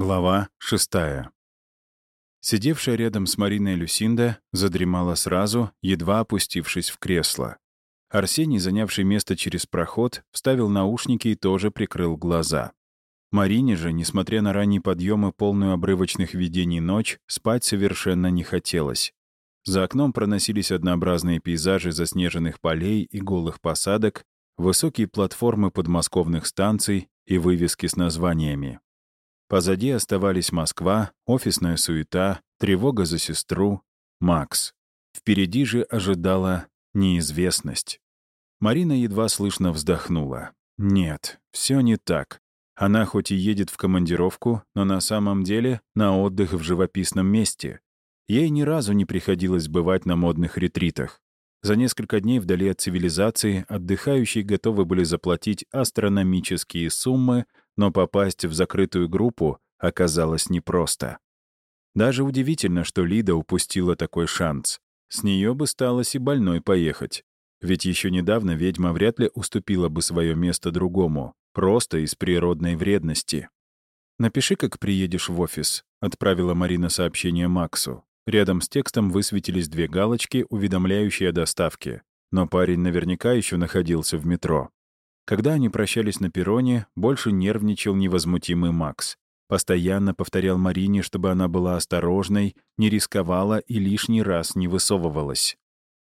Глава шестая. Сидевшая рядом с Мариной Люсинда задремала сразу, едва опустившись в кресло. Арсений, занявший место через проход, вставил наушники и тоже прикрыл глаза. Марине же, несмотря на ранний подъем и полную обрывочных видений ночь, спать совершенно не хотелось. За окном проносились однообразные пейзажи заснеженных полей и голых посадок, высокие платформы подмосковных станций и вывески с названиями. Позади оставались Москва, офисная суета, тревога за сестру, Макс. Впереди же ожидала неизвестность. Марина едва слышно вздохнула. Нет, все не так. Она хоть и едет в командировку, но на самом деле на отдых в живописном месте. Ей ни разу не приходилось бывать на модных ретритах. За несколько дней вдали от цивилизации отдыхающие готовы были заплатить астрономические суммы но попасть в закрытую группу оказалось непросто. Даже удивительно, что Лида упустила такой шанс. С нее бы сталось и больной поехать. Ведь еще недавно ведьма вряд ли уступила бы свое место другому, просто из природной вредности. «Напиши, как приедешь в офис», — отправила Марина сообщение Максу. Рядом с текстом высветились две галочки, уведомляющие о доставке. Но парень наверняка еще находился в метро. Когда они прощались на перроне, больше нервничал невозмутимый Макс. Постоянно повторял Марине, чтобы она была осторожной, не рисковала и лишний раз не высовывалась.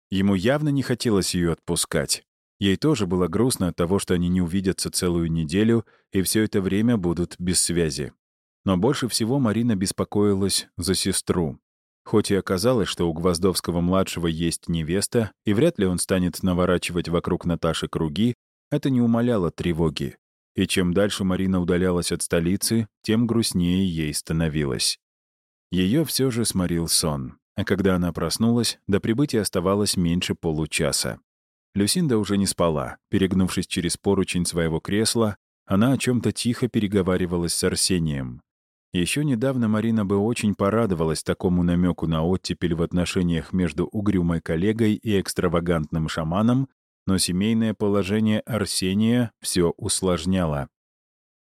Ему явно не хотелось ее отпускать. Ей тоже было грустно от того, что они не увидятся целую неделю и все это время будут без связи. Но больше всего Марина беспокоилась за сестру. Хоть и оказалось, что у Гвоздовского-младшего есть невеста, и вряд ли он станет наворачивать вокруг Наташи круги, это не умаляло тревоги. И чем дальше Марина удалялась от столицы, тем грустнее ей становилось. Ее все же сморил сон. А когда она проснулась, до прибытия оставалось меньше получаса. Люсинда уже не спала. Перегнувшись через поручень своего кресла, она о чем то тихо переговаривалась с Арсением. Еще недавно Марина бы очень порадовалась такому намеку на оттепель в отношениях между угрюмой коллегой и экстравагантным шаманом, но семейное положение Арсения все усложняло.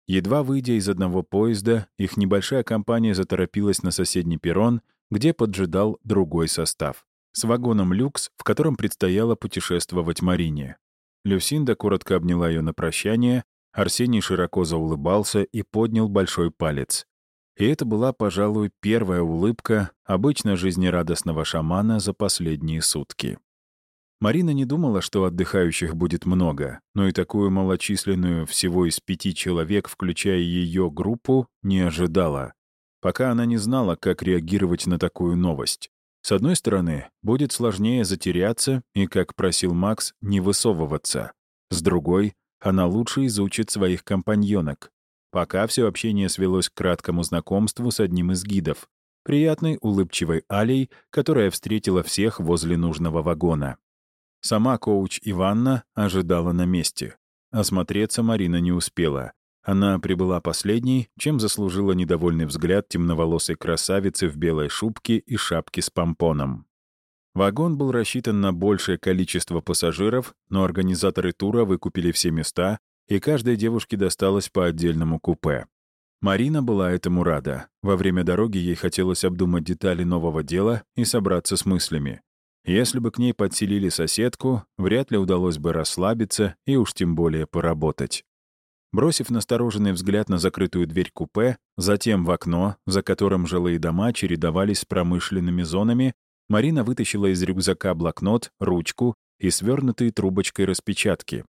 Едва выйдя из одного поезда, их небольшая компания заторопилась на соседний перрон, где поджидал другой состав. С вагоном «Люкс», в котором предстояло путешествовать Марине. Люсинда коротко обняла ее на прощание, Арсений широко заулыбался и поднял большой палец. И это была, пожалуй, первая улыбка обычно жизнерадостного шамана за последние сутки. Марина не думала, что отдыхающих будет много, но и такую малочисленную, всего из пяти человек, включая ее группу, не ожидала. Пока она не знала, как реагировать на такую новость. С одной стороны, будет сложнее затеряться и, как просил Макс, не высовываться. С другой, она лучше изучит своих компаньонок. Пока все общение свелось к краткому знакомству с одним из гидов, приятной, улыбчивой Алей, которая встретила всех возле нужного вагона. Сама коуч Иванна ожидала на месте. Осмотреться Марина не успела. Она прибыла последней, чем заслужила недовольный взгляд темноволосой красавицы в белой шубке и шапке с помпоном. Вагон был рассчитан на большее количество пассажиров, но организаторы тура выкупили все места, и каждой девушке досталось по отдельному купе. Марина была этому рада. Во время дороги ей хотелось обдумать детали нового дела и собраться с мыслями. Если бы к ней подселили соседку, вряд ли удалось бы расслабиться и уж тем более поработать. Бросив настороженный взгляд на закрытую дверь купе, затем в окно, за которым жилые дома чередовались с промышленными зонами, Марина вытащила из рюкзака блокнот, ручку и свернутые трубочкой распечатки.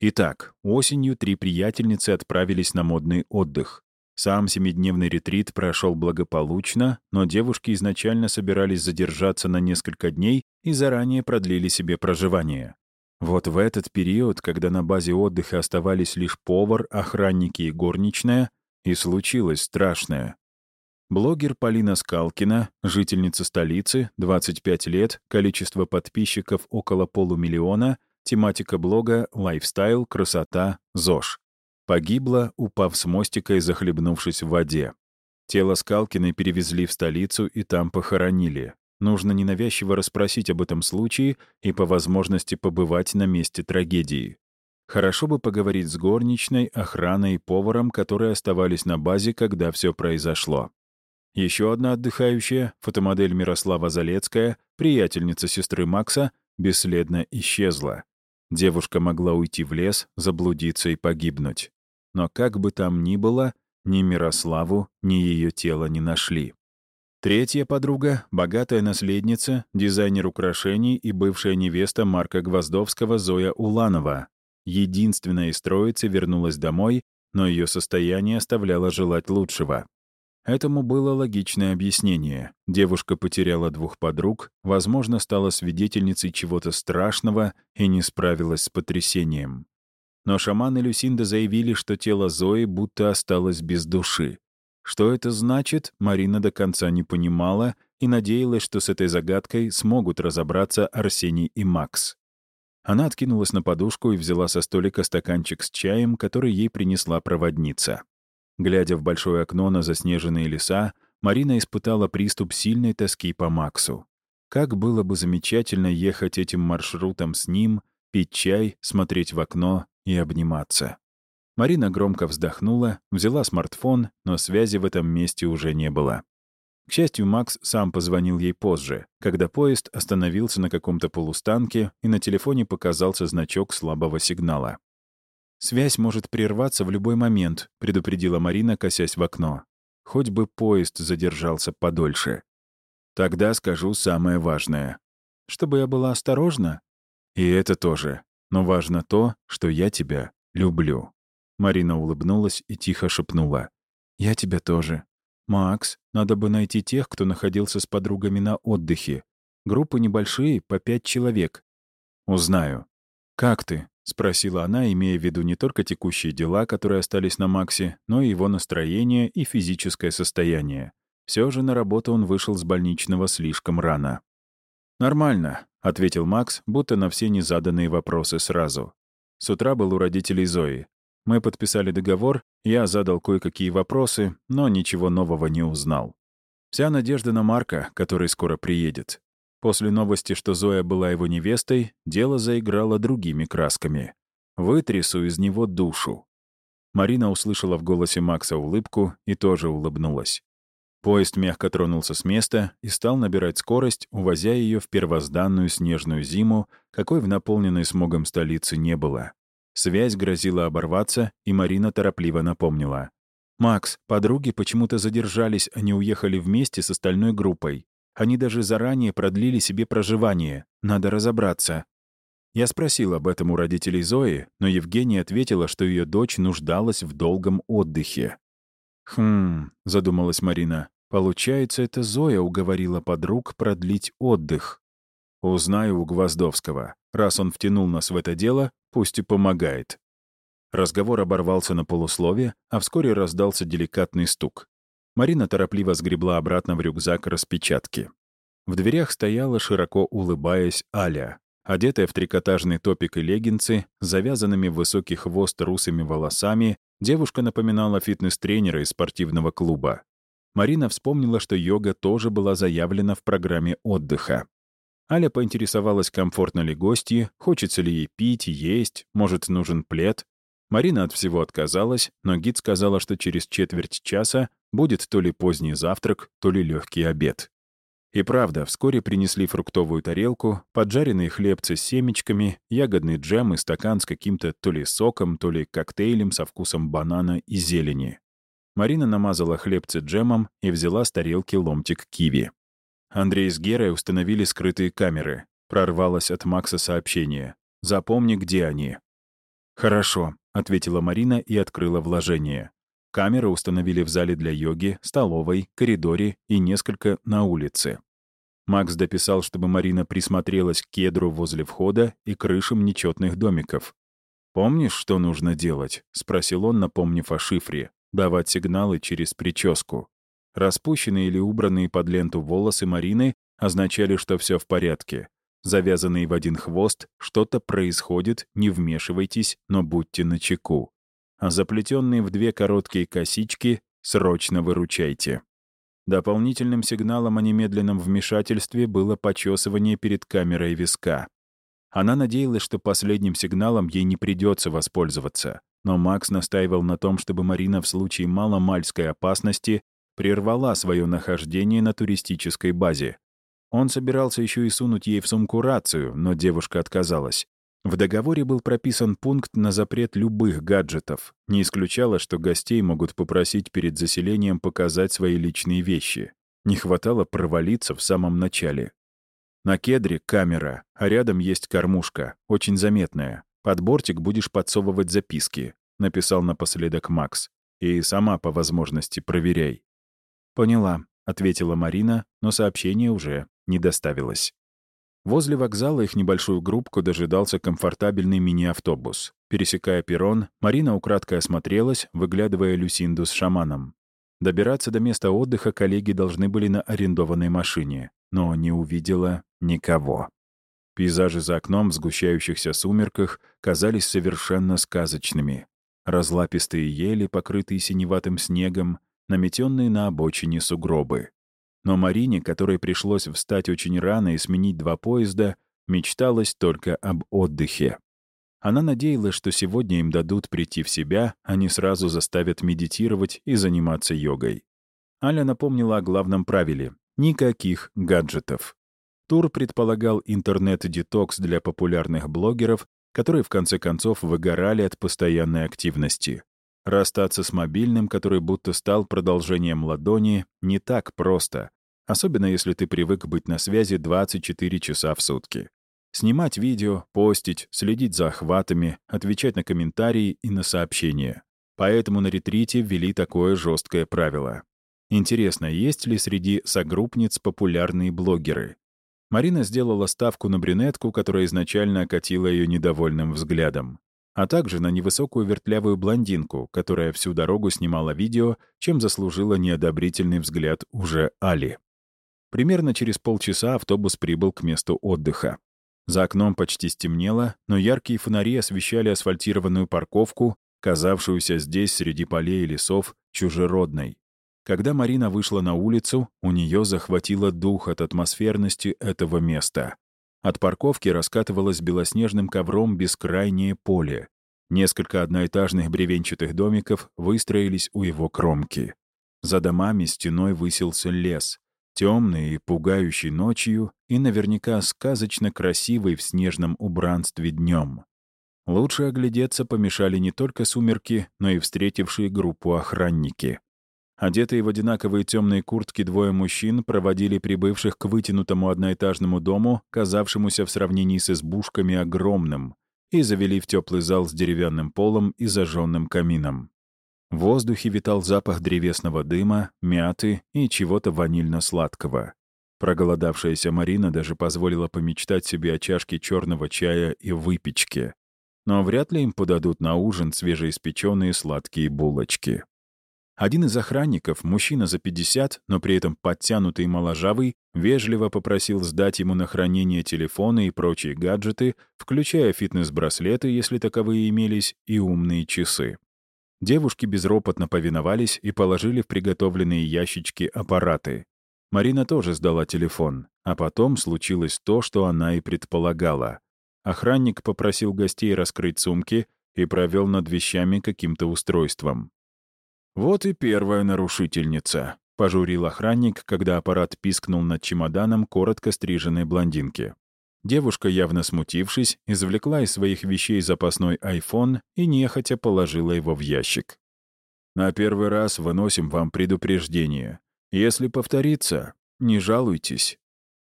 Итак, осенью три приятельницы отправились на модный отдых. Сам семидневный ретрит прошел благополучно, но девушки изначально собирались задержаться на несколько дней и заранее продлили себе проживание. Вот в этот период, когда на базе отдыха оставались лишь повар, охранники и горничная, и случилось страшное. Блогер Полина Скалкина, жительница столицы, 25 лет, количество подписчиков около полумиллиона, тематика блога «Лайфстайл, красота, ЗОЖ». Погибла, упав с мостика и захлебнувшись в воде. Тело Скалкиной перевезли в столицу и там похоронили. Нужно ненавязчиво расспросить об этом случае и по возможности побывать на месте трагедии. Хорошо бы поговорить с горничной, охраной и поваром, которые оставались на базе, когда все произошло. Еще одна отдыхающая, фотомодель Мирослава Залецкая, приятельница сестры Макса, бесследно исчезла. Девушка могла уйти в лес, заблудиться и погибнуть. Но как бы там ни было, ни Мирославу, ни ее тело не нашли. Третья подруга — богатая наследница, дизайнер украшений и бывшая невеста Марка Гвоздовского Зоя Уланова. Единственная из троицы вернулась домой, но ее состояние оставляло желать лучшего. Этому было логичное объяснение. Девушка потеряла двух подруг, возможно, стала свидетельницей чего-то страшного и не справилась с потрясением. Но шаман и Люсинда заявили, что тело Зои будто осталось без души. Что это значит, Марина до конца не понимала и надеялась, что с этой загадкой смогут разобраться Арсений и Макс. Она откинулась на подушку и взяла со столика стаканчик с чаем, который ей принесла проводница. Глядя в большое окно на заснеженные леса, Марина испытала приступ сильной тоски по Максу. Как было бы замечательно ехать этим маршрутом с ним, пить чай, смотреть в окно и обниматься. Марина громко вздохнула, взяла смартфон, но связи в этом месте уже не было. К счастью, Макс сам позвонил ей позже, когда поезд остановился на каком-то полустанке и на телефоне показался значок слабого сигнала. «Связь может прерваться в любой момент», — предупредила Марина, косясь в окно. «Хоть бы поезд задержался подольше». «Тогда скажу самое важное. Чтобы я была осторожна?» «И это тоже. Но важно то, что я тебя люблю». Марина улыбнулась и тихо шепнула. «Я тебя тоже. Макс, надо бы найти тех, кто находился с подругами на отдыхе. Группы небольшие, по пять человек. Узнаю. Как ты?» — спросила она, имея в виду не только текущие дела, которые остались на Максе, но и его настроение и физическое состояние. Все же на работу он вышел с больничного слишком рано. «Нормально», — ответил Макс, будто на все незаданные вопросы сразу. С утра был у родителей Зои. Мы подписали договор, я задал кое-какие вопросы, но ничего нового не узнал. Вся надежда на Марка, который скоро приедет. После новости, что Зоя была его невестой, дело заиграло другими красками. «Вытрясу из него душу». Марина услышала в голосе Макса улыбку и тоже улыбнулась. Поезд мягко тронулся с места и стал набирать скорость, увозя ее в первозданную снежную зиму, какой в наполненной смогом столице не было. Связь грозила оборваться, и Марина торопливо напомнила. «Макс, подруги почему-то задержались, не уехали вместе с остальной группой. Они даже заранее продлили себе проживание. Надо разобраться. Я спросил об этом у родителей Зои, но Евгения ответила, что ее дочь нуждалась в долгом отдыхе. «Хм», — задумалась Марина, — «получается, это Зоя уговорила подруг продлить отдых». «Узнаю у Гвоздовского. Раз он втянул нас в это дело, пусть и помогает». Разговор оборвался на полуслове, а вскоре раздался деликатный стук. Марина торопливо сгребла обратно в рюкзак распечатки. В дверях стояла, широко улыбаясь, Аля, одетая в трикотажный топик и леггинсы, завязанными в высокий хвост русыми волосами, девушка напоминала фитнес-тренера из спортивного клуба. Марина вспомнила, что йога тоже была заявлена в программе отдыха. Аля поинтересовалась, комфортно ли гости, хочется ли ей пить, есть, может, нужен плед. Марина от всего отказалась, но гид сказала, что через четверть часа будет то ли поздний завтрак, то ли легкий обед. И правда, вскоре принесли фруктовую тарелку, поджаренные хлебцы с семечками, ягодный джем и стакан с каким-то то ли соком, то ли коктейлем со вкусом банана и зелени. Марина намазала хлебцы джемом и взяла с тарелки ломтик киви. Андрей с Герой установили скрытые камеры. Прорвалось от Макса сообщение. «Запомни, где они». «Хорошо», — ответила Марина и открыла вложение. Камеры установили в зале для йоги, столовой, коридоре и несколько на улице. Макс дописал, чтобы Марина присмотрелась к кедру возле входа и крышам нечетных домиков. «Помнишь, что нужно делать?» — спросил он, напомнив о шифре. «Давать сигналы через прическу». Распущенные или убранные под ленту волосы Марины означали, что все в порядке. Завязанный в один хвост, что-то происходит, не вмешивайтесь, но будьте начеку. А заплетенные в две короткие косички срочно выручайте. Дополнительным сигналом о немедленном вмешательстве было почесывание перед камерой виска. Она надеялась, что последним сигналом ей не придется воспользоваться, но Макс настаивал на том, чтобы Марина в случае маломальской опасности прервала свое нахождение на туристической базе. Он собирался еще и сунуть ей в сумку рацию, но девушка отказалась. В договоре был прописан пункт на запрет любых гаджетов. Не исключало, что гостей могут попросить перед заселением показать свои личные вещи. Не хватало провалиться в самом начале. На кедре камера, а рядом есть кормушка, очень заметная. Под бортик будешь подсовывать записки, написал напоследок Макс. И сама по возможности проверяй. Поняла, ответила Марина, но сообщение уже не доставилось. Возле вокзала их небольшую группку дожидался комфортабельный мини-автобус. Пересекая перрон, Марина украдкой осмотрелась, выглядывая Люсинду с шаманом. Добираться до места отдыха коллеги должны были на арендованной машине, но не увидела никого. Пейзажи за окном в сгущающихся сумерках казались совершенно сказочными. Разлапистые ели, покрытые синеватым снегом, наметенные на обочине сугробы. Но Марине, которой пришлось встать очень рано и сменить два поезда, мечталось только об отдыхе. Она надеялась, что сегодня им дадут прийти в себя, а не сразу заставят медитировать и заниматься йогой. Аля напомнила о главном правиле — никаких гаджетов. Тур предполагал интернет-детокс для популярных блогеров, которые в конце концов выгорали от постоянной активности. Расстаться с мобильным, который будто стал продолжением ладони, не так просто, особенно если ты привык быть на связи 24 часа в сутки. Снимать видео, постить, следить за охватами, отвечать на комментарии и на сообщения. Поэтому на ретрите ввели такое жесткое правило. Интересно, есть ли среди согруппниц популярные блогеры? Марина сделала ставку на брюнетку, которая изначально окатила ее недовольным взглядом а также на невысокую вертлявую блондинку, которая всю дорогу снимала видео, чем заслужила неодобрительный взгляд уже Али. Примерно через полчаса автобус прибыл к месту отдыха. За окном почти стемнело, но яркие фонари освещали асфальтированную парковку, казавшуюся здесь среди полей и лесов чужеродной. Когда Марина вышла на улицу, у нее захватило дух от атмосферности этого места. От парковки раскатывалось белоснежным ковром бескрайнее поле. Несколько одноэтажных бревенчатых домиков выстроились у его кромки. За домами стеной высился лес, темный и пугающий ночью и наверняка сказочно красивый в снежном убранстве днем. Лучше оглядеться помешали не только сумерки, но и встретившие группу охранники. Одетые в одинаковые темные куртки двое мужчин проводили прибывших к вытянутому одноэтажному дому, казавшемуся в сравнении с избушками огромным, и завели в теплый зал с деревянным полом и зажженным камином. В воздухе витал запах древесного дыма, мяты и чего-то ванильно-сладкого. Проголодавшаяся Марина даже позволила помечтать себе о чашке черного чая и выпечке. Но вряд ли им подадут на ужин свежеиспеченные сладкие булочки. Один из охранников, мужчина за 50, но при этом подтянутый и моложавый, вежливо попросил сдать ему на хранение телефоны и прочие гаджеты, включая фитнес-браслеты, если таковые имелись, и умные часы. Девушки безропотно повиновались и положили в приготовленные ящички аппараты. Марина тоже сдала телефон, а потом случилось то, что она и предполагала. Охранник попросил гостей раскрыть сумки и провел над вещами каким-то устройством. «Вот и первая нарушительница», — пожурил охранник, когда аппарат пискнул над чемоданом коротко стриженной блондинки. Девушка, явно смутившись, извлекла из своих вещей запасной iPhone и нехотя положила его в ящик. «На первый раз выносим вам предупреждение. Если повторится, не жалуйтесь».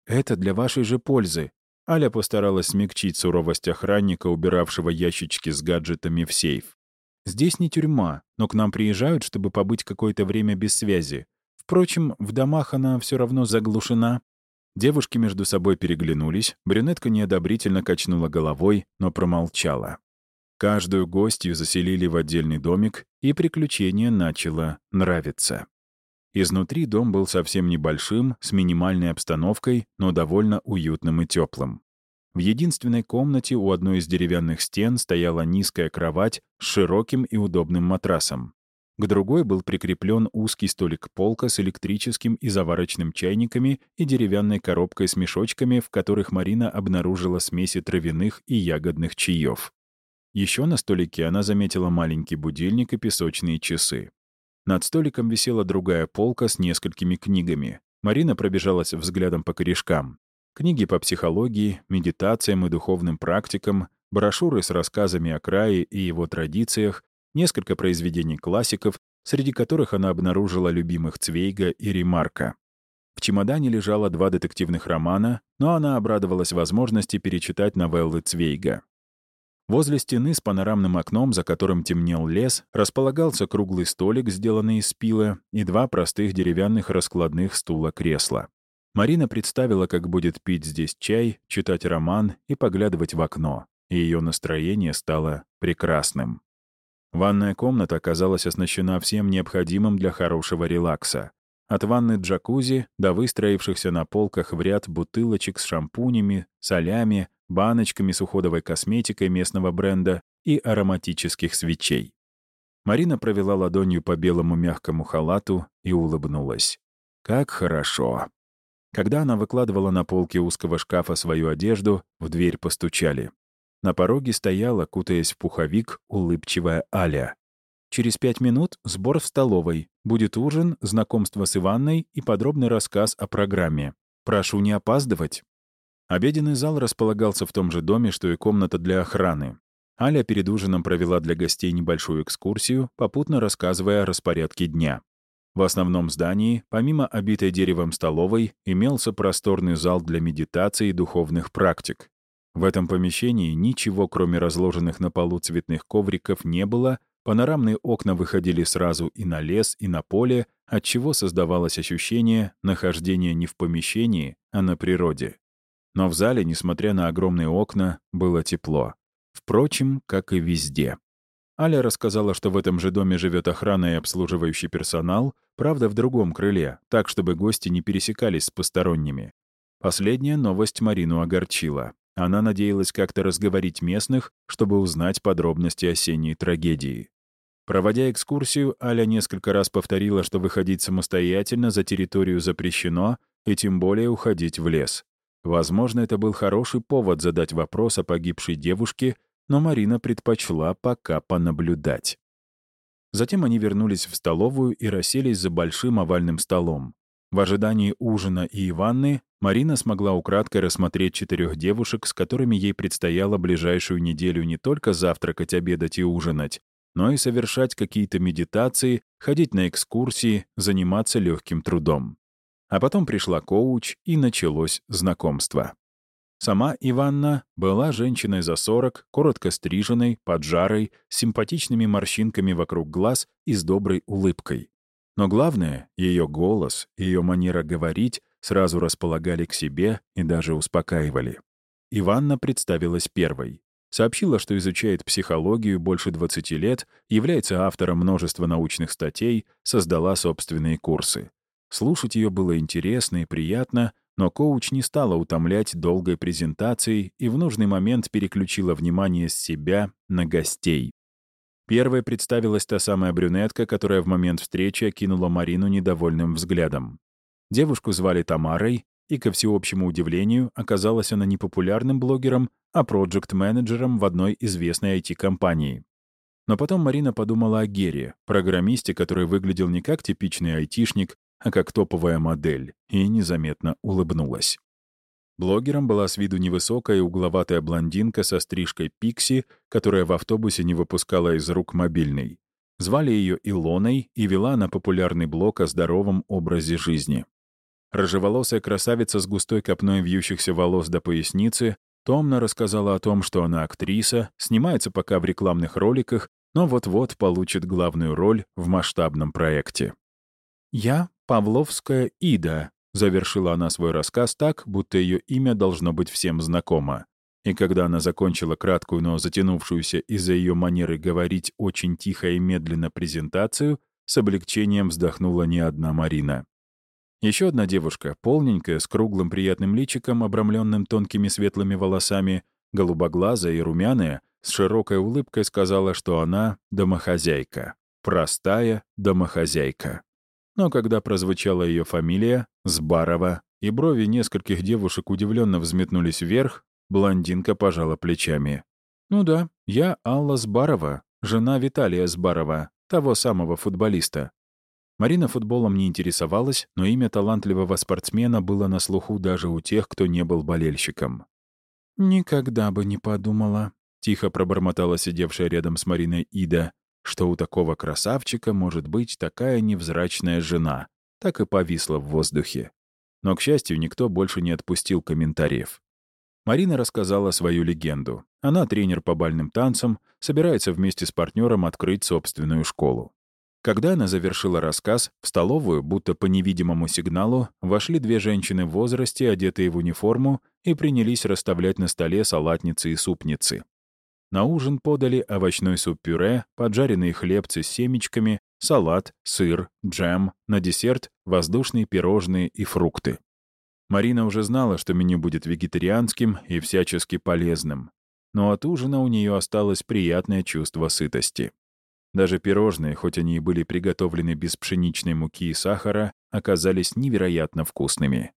«Это для вашей же пользы». Аля постаралась смягчить суровость охранника, убиравшего ящички с гаджетами в сейф. Здесь не тюрьма, но к нам приезжают, чтобы побыть какое-то время без связи. Впрочем, в домах она все равно заглушена. Девушки между собой переглянулись, брюнетка неодобрительно качнула головой, но промолчала. Каждую гостью заселили в отдельный домик, и приключение начало нравиться. Изнутри дом был совсем небольшим, с минимальной обстановкой, но довольно уютным и теплым. В единственной комнате у одной из деревянных стен стояла низкая кровать с широким и удобным матрасом. К другой был прикреплен узкий столик-полка с электрическим и заварочным чайниками и деревянной коробкой с мешочками, в которых Марина обнаружила смеси травяных и ягодных чаев. Еще на столике она заметила маленький будильник и песочные часы. Над столиком висела другая полка с несколькими книгами. Марина пробежалась взглядом по корешкам. Книги по психологии, медитациям и духовным практикам, брошюры с рассказами о крае и его традициях, несколько произведений классиков, среди которых она обнаружила любимых Цвейга и Ремарка. В чемодане лежало два детективных романа, но она обрадовалась возможности перечитать новеллы Цвейга. Возле стены с панорамным окном, за которым темнел лес, располагался круглый столик, сделанный из пила, и два простых деревянных раскладных стула-кресла. Марина представила, как будет пить здесь чай, читать роман и поглядывать в окно, и ее настроение стало прекрасным. Ванная комната оказалась оснащена всем необходимым для хорошего релакса. От ванны джакузи до выстроившихся на полках в ряд бутылочек с шампунями, солями, баночками с уходовой косметикой местного бренда и ароматических свечей. Марина провела ладонью по белому мягкому халату и улыбнулась. Как хорошо. Когда она выкладывала на полке узкого шкафа свою одежду, в дверь постучали. На пороге стояла, кутаясь в пуховик, улыбчивая Аля. Через пять минут сбор в столовой. Будет ужин, знакомство с Иванной и подробный рассказ о программе. Прошу не опаздывать. Обеденный зал располагался в том же доме, что и комната для охраны. Аля перед ужином провела для гостей небольшую экскурсию, попутно рассказывая о распорядке дня. В основном здании, помимо обитой деревом столовой, имелся просторный зал для медитации и духовных практик. В этом помещении ничего, кроме разложенных на полу цветных ковриков, не было, панорамные окна выходили сразу и на лес, и на поле, отчего создавалось ощущение нахождения не в помещении, а на природе. Но в зале, несмотря на огромные окна, было тепло. Впрочем, как и везде. Аля рассказала, что в этом же доме живет охрана и обслуживающий персонал, правда, в другом крыле, так, чтобы гости не пересекались с посторонними. Последняя новость Марину огорчила. Она надеялась как-то разговорить местных, чтобы узнать подробности осенней трагедии. Проводя экскурсию, Аля несколько раз повторила, что выходить самостоятельно за территорию запрещено, и тем более уходить в лес. Возможно, это был хороший повод задать вопрос о погибшей девушке, но Марина предпочла пока понаблюдать. Затем они вернулись в столовую и расселись за большим овальным столом. В ожидании ужина и ванны Марина смогла украдкой рассмотреть четырех девушек, с которыми ей предстояло ближайшую неделю не только завтракать, обедать и ужинать, но и совершать какие-то медитации, ходить на экскурсии, заниматься легким трудом. А потом пришла коуч, и началось знакомство. Сама Иванна была женщиной за 40, коротко стриженной, поджарой, с симпатичными морщинками вокруг глаз и с доброй улыбкой. Но главное, ее голос, ее манера говорить сразу располагали к себе и даже успокаивали. Иванна представилась первой. Сообщила, что изучает психологию больше 20 лет, является автором множества научных статей, создала собственные курсы. Слушать ее было интересно и приятно, но коуч не стала утомлять долгой презентацией и в нужный момент переключила внимание с себя на гостей. Первой представилась та самая брюнетка, которая в момент встречи окинула Марину недовольным взглядом. Девушку звали Тамарой, и, ко всеобщему удивлению, оказалась она не популярным блогером, а проект-менеджером в одной известной IT-компании. Но потом Марина подумала о Гере, программисте, который выглядел не как типичный айтишник, а как топовая модель, и незаметно улыбнулась. Блогером была с виду невысокая угловатая блондинка со стрижкой Пикси, которая в автобусе не выпускала из рук мобильный. Звали ее Илоной и вела на популярный блог о здоровом образе жизни. Рыжеволосая красавица с густой копной вьющихся волос до поясницы томно рассказала о том, что она актриса, снимается пока в рекламных роликах, но вот-вот получит главную роль в масштабном проекте. «Я Павловская Ида», — завершила она свой рассказ так, будто ее имя должно быть всем знакомо. И когда она закончила краткую, но затянувшуюся из-за ее манеры говорить очень тихо и медленно презентацию, с облегчением вздохнула не одна Марина. Еще одна девушка, полненькая, с круглым приятным личиком, обрамленным тонкими светлыми волосами, голубоглазая и румяная, с широкой улыбкой сказала, что она домохозяйка. простая домохозяйка. Но когда прозвучала ее фамилия, Сбарова, и брови нескольких девушек удивленно взметнулись вверх, блондинка пожала плечами. «Ну да, я Алла Сбарова, жена Виталия Сбарова, того самого футболиста. Марина футболом не интересовалась, но имя талантливого спортсмена было на слуху даже у тех, кто не был болельщиком. «Никогда бы не подумала», — тихо пробормотала сидевшая рядом с Мариной Ида, что у такого красавчика может быть такая невзрачная жена. Так и повисла в воздухе. Но, к счастью, никто больше не отпустил комментариев. Марина рассказала свою легенду. Она тренер по бальным танцам, собирается вместе с партнером открыть собственную школу. Когда она завершила рассказ, в столовую, будто по невидимому сигналу, вошли две женщины в возрасте, одетые в униформу, и принялись расставлять на столе салатницы и супницы. На ужин подали овощной суп-пюре, поджаренные хлебцы с семечками, салат, сыр, джем, на десерт — воздушные пирожные и фрукты. Марина уже знала, что меню будет вегетарианским и всячески полезным. Но от ужина у нее осталось приятное чувство сытости. Даже пирожные, хоть они и были приготовлены без пшеничной муки и сахара, оказались невероятно вкусными.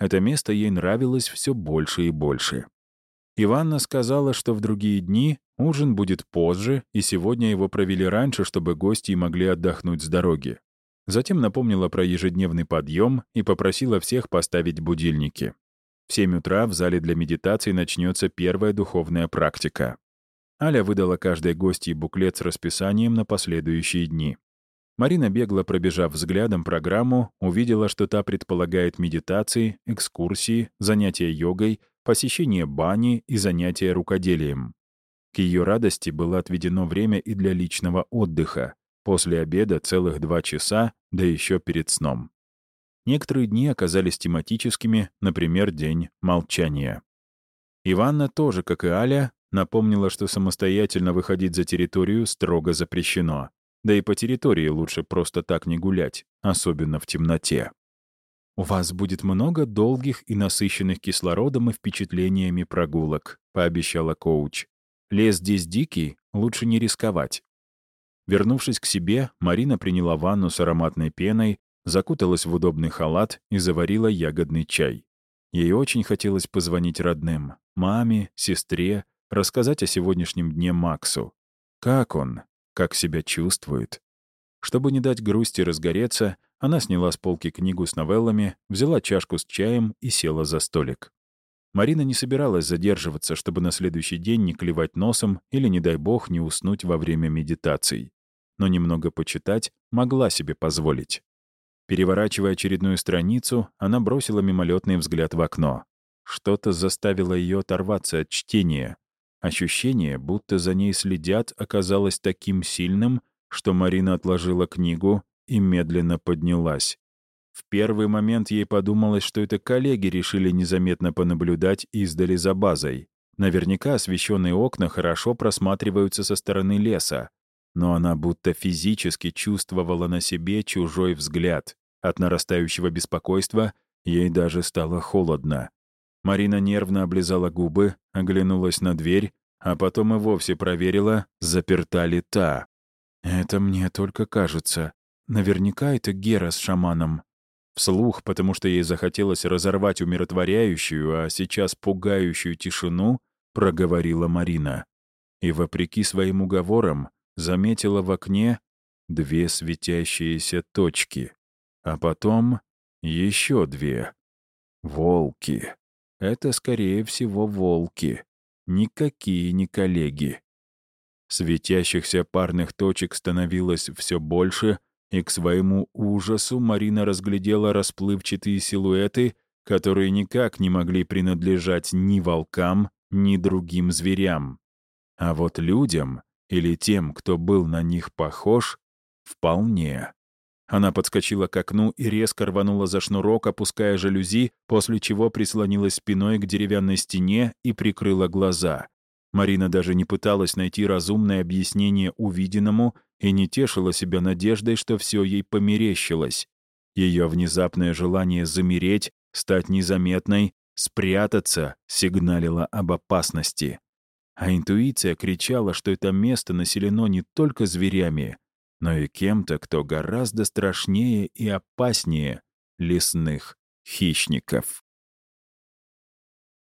Это место ей нравилось все больше и больше. Иванна сказала, что в другие дни ужин будет позже, и сегодня его провели раньше, чтобы гости могли отдохнуть с дороги. Затем напомнила про ежедневный подъем и попросила всех поставить будильники. В 7 утра в зале для медитации начнется первая духовная практика. Аля выдала каждой гостье буклет с расписанием на последующие дни. Марина, бегло пробежав взглядом программу, увидела, что та предполагает медитации, экскурсии, занятия йогой, посещение бани и занятия рукоделием. К ее радости было отведено время и для личного отдыха. После обеда целых два часа, да еще перед сном. Некоторые дни оказались тематическими, например, День молчания. Иванна тоже, как и Аля, Напомнила, что самостоятельно выходить за территорию строго запрещено. Да и по территории лучше просто так не гулять, особенно в темноте. «У вас будет много долгих и насыщенных кислородом и впечатлениями прогулок», — пообещала коуч. «Лес здесь дикий, лучше не рисковать». Вернувшись к себе, Марина приняла ванну с ароматной пеной, закуталась в удобный халат и заварила ягодный чай. Ей очень хотелось позвонить родным — маме, сестре, рассказать о сегодняшнем дне Максу. Как он? Как себя чувствует? Чтобы не дать грусти разгореться, она сняла с полки книгу с новеллами, взяла чашку с чаем и села за столик. Марина не собиралась задерживаться, чтобы на следующий день не клевать носом или, не дай бог, не уснуть во время медитаций. Но немного почитать могла себе позволить. Переворачивая очередную страницу, она бросила мимолетный взгляд в окно. Что-то заставило ее оторваться от чтения. Ощущение, будто за ней следят, оказалось таким сильным, что Марина отложила книгу и медленно поднялась. В первый момент ей подумалось, что это коллеги решили незаметно понаблюдать издали за базой. Наверняка освещенные окна хорошо просматриваются со стороны леса. Но она будто физически чувствовала на себе чужой взгляд. От нарастающего беспокойства ей даже стало холодно. Марина нервно облизала губы, оглянулась на дверь, а потом и вовсе проверила, заперта ли та. «Это мне только кажется. Наверняка это Гера с шаманом». Вслух, потому что ей захотелось разорвать умиротворяющую, а сейчас пугающую тишину, проговорила Марина. И, вопреки своим уговорам, заметила в окне две светящиеся точки. А потом еще две. Волки. Это, скорее всего, волки. Никакие не коллеги. Светящихся парных точек становилось все больше, и к своему ужасу Марина разглядела расплывчатые силуэты, которые никак не могли принадлежать ни волкам, ни другим зверям. А вот людям, или тем, кто был на них похож, вполне. Она подскочила к окну и резко рванула за шнурок, опуская жалюзи, после чего прислонилась спиной к деревянной стене и прикрыла глаза. Марина даже не пыталась найти разумное объяснение увиденному и не тешила себя надеждой, что все ей померещилось. Ее внезапное желание замереть, стать незаметной, спрятаться, сигналило об опасности. А интуиция кричала, что это место населено не только зверями, но и кем-то, кто гораздо страшнее и опаснее лесных хищников.